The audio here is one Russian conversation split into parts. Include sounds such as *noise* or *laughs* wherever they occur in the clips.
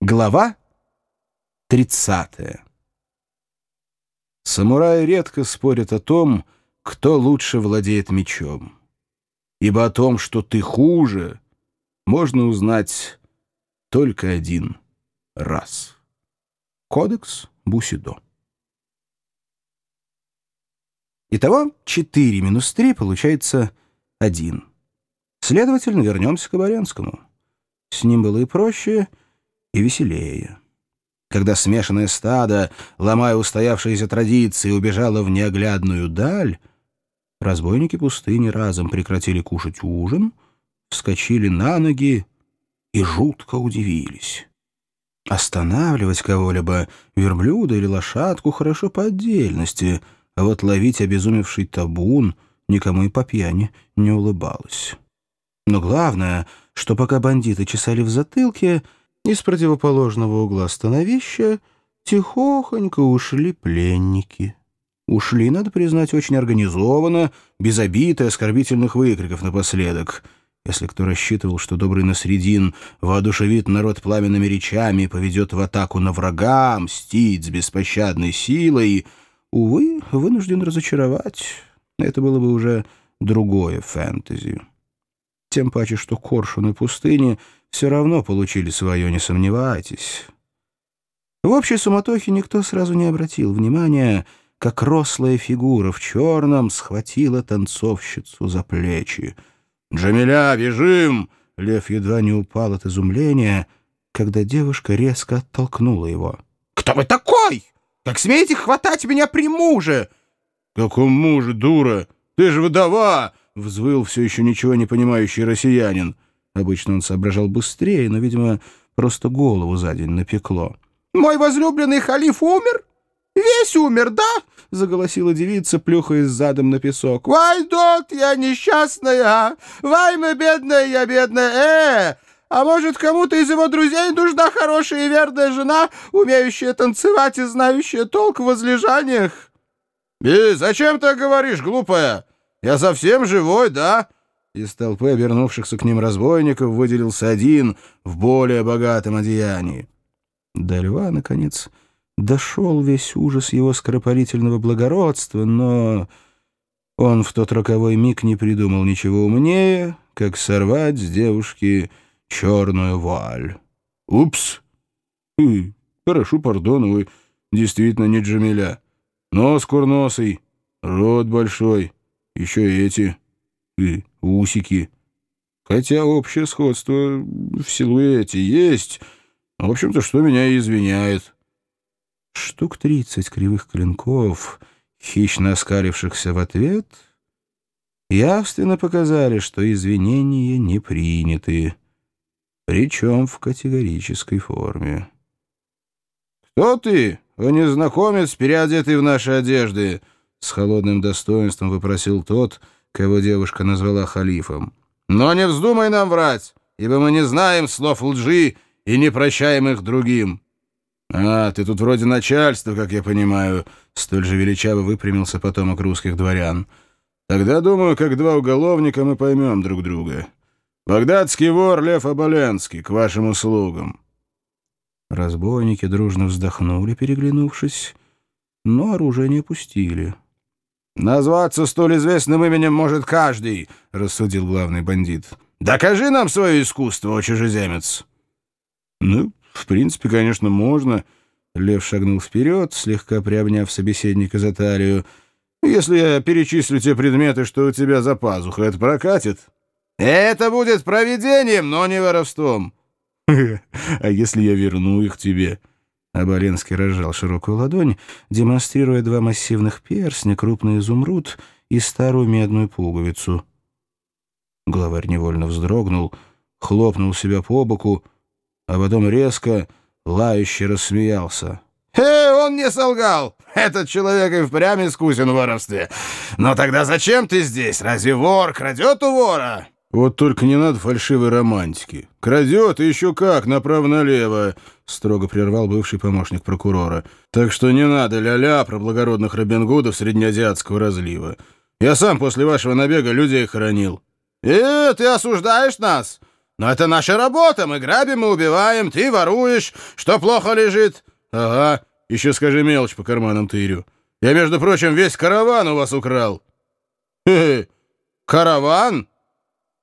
Глава 30. Самураи редко спорят о том, кто лучше владеет мечом. Ибо о том, что ты хуже, можно узнать только один раз. Кодекс Бусидо. Итого 4 минус 3 получается 1. Следовательно, вернемся к Оборенскому. С ним было и проще, и веселее. Когда смешанное стадо, ломая устоявшиеся традиции, убежало в неоглядную даль, разбойники пустыни разом прекратили кушать ужин, вскочили на ноги и жутко удивились. Останавливать кого-либо, верблюда или лошадку, хорошо по отдельности, а вот ловить обезумевший табун никому и по пьяни не улыбалось. Но главное, что пока бандиты чесали в затылке — из противоположного угла становища тихохонько ушли пленники. Ушли, надо признать, очень организованно, без обид и оскорбительных выкриков напоследок. Если кто рассчитывал, что добрый Насредин воодушевит народ пламенными речами и поведет в атаку на врага, мстить с беспощадной силой, увы, вынужден разочаровать. Это было бы уже другое фэнтези. Тем паче, что коршуны пустыни — все равно получили свое, не сомневайтесь. В общей суматохе никто сразу не обратил внимания, как рослая фигура в черном схватила танцовщицу за плечи. «Джамиля, бежим!» Лев едва не упал от изумления, когда девушка резко оттолкнула его. «Кто вы такой? Как смеете хватать меня при муже?» «Каком муже, дура? Ты же вдова!» — взвыл все еще ничего не понимающий россиянин. Обычно он соображал быстрее, но, видимо, просто голову за день напекло. «Мой возлюбленный халиф умер? Весь умер, да?» — заголосила девица, плюхаясь задом на песок. «Вай, дот, я несчастная! Вай, мы бедная, я бедная! Э! А может, кому-то из его друзей нужна хорошая и верная жена, умеющая танцевать и знающая толк в возлежаниях?» «И зачем ты говоришь, глупая? Я совсем живой, да?» Из толпы обернувшихся к ним разбойников выделился один в более богатом одеянии. До льва, наконец, дошел весь ужас его скоропалительного благородства, но он в тот роковой миг не придумал ничего умнее, как сорвать с девушки черную вуаль. «Упс! И, хорошо, пардон, вы действительно не Джамиля. Нос курносый, рот большой, еще и эти...» и усики. Хотя общее сходство в силуэте есть, в общем-то, что меня и извиняет. Штук тридцать кривых клинков, хищно оскалившихся в ответ, явственно показали, что извинения не приняты, причем в категорической форме. «Кто ты, о незнакомец, переодетый в наши одежды?» — с холодным достоинством выпросил тот — кого девушка назвала халифом. «Но не вздумай нам врать, ибо мы не знаем слов лжи и не прощаем их другим». «А, ты тут вроде начальства, как я понимаю», — столь же величаво выпрямился потомок русских дворян. «Тогда, думаю, как два уголовника мы поймем друг друга. Багдадский вор Лев Оболенский, к вашим услугам». Разбойники дружно вздохнули, переглянувшись, но оружие не опустили. «Назваться столь известным именем может каждый», — рассудил главный бандит. «Докажи нам свое искусство, о чужеземец». «Ну, в принципе, конечно, можно». Лев шагнул вперед, слегка приобняв собеседника за талию. «Если я перечислю те предметы, что у тебя за пазухой, это прокатит?» «Это будет проведением, но не воровством». *laughs* «А если я верну их тебе?» Оболенский разжал широкую ладонь, демонстрируя два массивных перстня, крупный изумруд и старую медную пуговицу. Главарь невольно вздрогнул, хлопнул себя по боку, а потом резко, лающе рассмеялся. «Э, он не солгал! Этот человек и впрямь искусен в воровстве. Но тогда зачем ты здесь? Разве вор крадет у вора?» «Вот только не надо фальшивой романтики. Крадет и еще как, направо-налево», — строго прервал бывший помощник прокурора. «Так что не надо ля-ля про благородных Робин Гудов среднеазиатского разлива. Я сам после вашего набега людей хоронил». «Э, ты осуждаешь нас? Но это наша работа. Мы грабим и убиваем. Ты воруешь. Что плохо лежит? Ага. Еще скажи мелочь по карманам тырю. Я, между прочим, весь караван у вас украл. Хе -хе. Караван?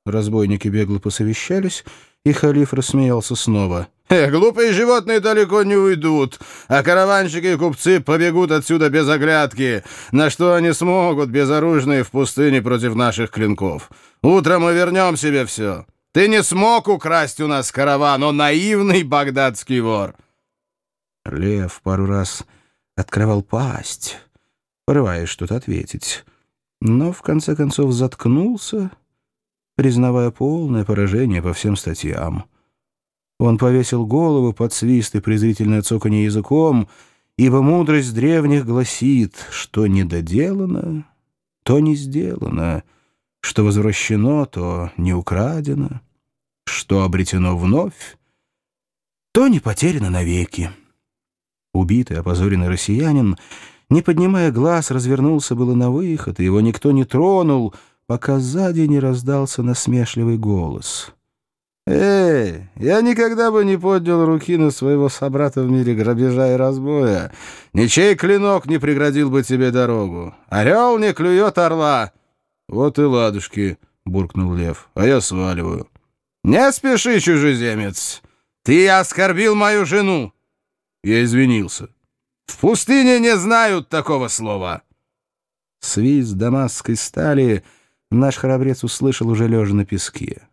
Разбойники бегло посовещались, и халиф рассмеялся снова. «Э, «Глупые животные далеко не уйдут, а караванщики и купцы побегут отсюда без оглядки. На что они смогут, безоружные, в пустыне против наших клинков? Утром мы вернем себе все. Ты не смог украсть у нас караван, он наивный багдадский вор». Лев пару раз открывал пасть, порываясь что-то ответить, но в конце концов заткнулся признавая полное поражение по всем статьям. Он повесил голову под свист и презрительное цоканье языком, ибо мудрость древних гласит, что не доделано, то не сделано, что возвращено, то не украдено, что обретено вновь, то не потеряно навеки. Убитый, опозоренный россиянин, не поднимая глаз, развернулся было на выход, и его никто не тронул — пока сзади не раздался насмешливый голос. «Эй, я никогда бы не поднял руки на своего собрата в мире грабежа и разбоя. Ничей клинок не преградил бы тебе дорогу. Орел не клюет орла». «Вот и ладушки», — буркнул лев, — «а я сваливаю». «Не спеши, чужеземец! Ты оскорбил мою жену!» Я извинился. «В пустыне не знают такого слова!» Свист дамасской стали — наш храбрец услышал уже лежа на песке.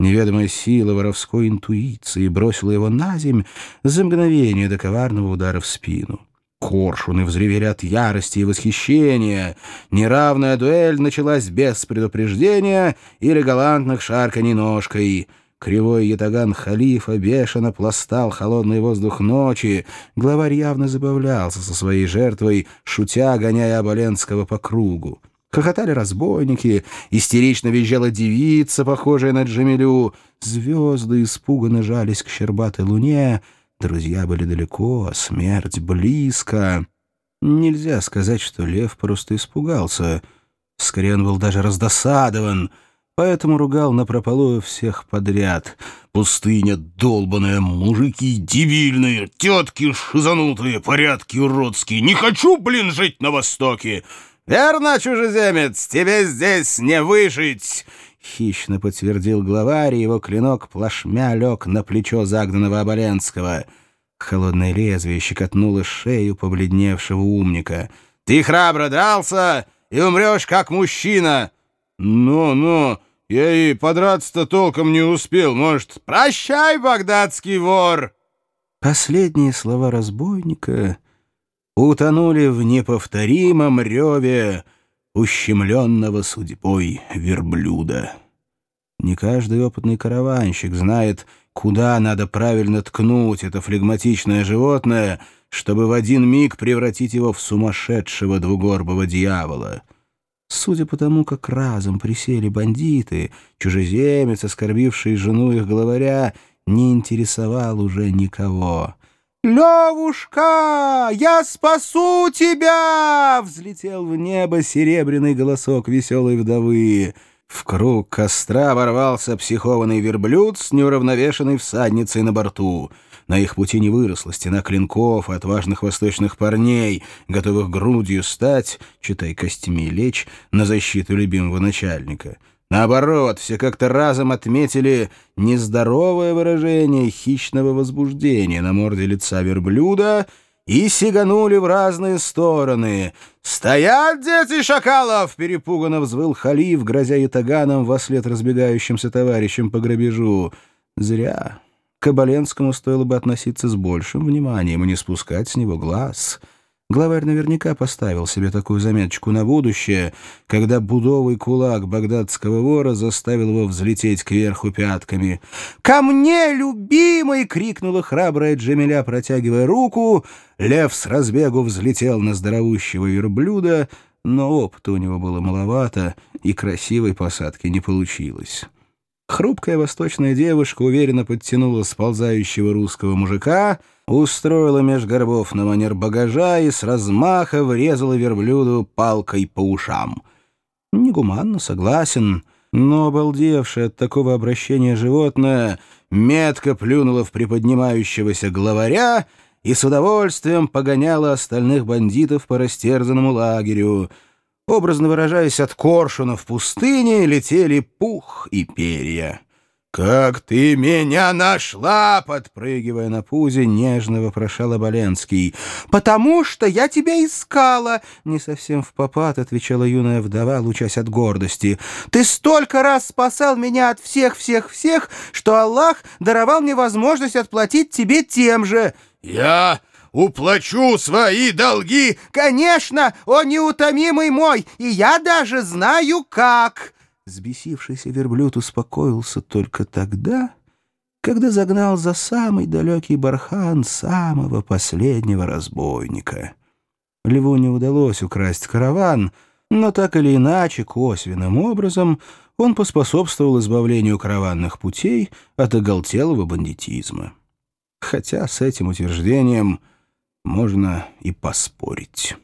Неведомая сила воровской интуиции бросила его на земь за мгновение до коварного удара в спину. Коршуны взревели от ярости и восхищения. Неравная дуэль началась без предупреждения или галантных шарканий ножкой. Кривой ятаган халифа бешено пластал холодный воздух ночи. Главарь явно забавлялся со своей жертвой, шутя, гоняя Оболенского по кругу. Хохотали разбойники, истерично визжала девица, похожая на Джамилю. Звезды испуганно жались к щербатой луне. Друзья были далеко, смерть близко. Нельзя сказать, что лев просто испугался. Скорее, он был даже раздосадован, поэтому ругал напропалую всех подряд. Пустыня долбаная, мужики дебильные, тетки шизанутые, порядки уродские. Не хочу, блин, жить на Востоке! «Верно, чужеземец, тебе здесь не выжить!» Хищно подтвердил главарь, и его клинок плашмя лег на плечо загнанного Оболенского. Холодное лезвие щекотнуло шею побледневшего умника. «Ты храбро дрался и умрешь как мужчина!» «Ну-ну, я и подраться-то толком не успел, может...» «Прощай, багдадский вор!» Последние слова разбойника утонули в неповторимом реве ущемленного судьбой верблюда. Не каждый опытный караванщик знает, куда надо правильно ткнуть это флегматичное животное, чтобы в один миг превратить его в сумасшедшего двугорбого дьявола. Судя по тому, как разом присели бандиты, чужеземец, оскорбивший жену их главаря, не интересовал уже никого. «Левушка, я спасу тебя!» — взлетел в небо серебряный голосок веселой вдовы. В круг костра ворвался психованный верблюд с неуравновешенной всадницей на борту. На их пути не выросла стена клинков и отважных восточных парней, готовых грудью стать, читай костями лечь, на защиту любимого начальника. Наоборот, все как-то разом отметили нездоровое выражение хищного возбуждения на морде лица верблюда и сиганули в разные стороны. «Стоять, дети шакалов!» — перепуганно взвыл халиф, грозя ятаганом вслед разбегающимся товарищам по грабежу. «Зря. К Оболенскому стоило бы относиться с большим вниманием и не спускать с него глаз». Главарь наверняка поставил себе такую заметочку на будущее, когда будовый кулак багдадского вора заставил его взлететь кверху пятками. «Ко мне, любимый!» — крикнула храбрая Джамиля, протягивая руку. Лев с разбегу взлетел на здоровущего верблюда, но опыта у него было маловато, и красивой посадки не получилось. Хрупкая восточная девушка уверенно подтянула сползающего русского мужика, устроила меж горбов на манер багажа и с размаха врезала верблюду палкой по ушам. Негуманно, согласен, Но обалдевшее от такого обращения животное метко плюнуло в приподнимающегося главаря и с удовольствием погоняло остальных бандитов по растерзанному лагерю. Образно выражаясь, от коршуна в пустыне летели пух и перья. «Как ты меня нашла!» — подпрыгивая на пузе, нежно вопрошал Оболенский. «Потому что я тебя искала!» — не совсем в попад отвечала юная вдова, лучась от гордости. «Ты столько раз спасал меня от всех-всех-всех, что Аллах даровал мне возможность отплатить тебе тем же!» «Я уплачу свои долги!» «Конечно! Он неутомимый мой, и я даже знаю как!» Взбесившийся верблюд успокоился только тогда, когда загнал за самый далекий бархан самого последнего разбойника. Льву не удалось украсть караван, но так или иначе, косвенным образом, он поспособствовал избавлению караванных путей от оголтелого бандитизма. Хотя с этим утверждением можно и поспорить.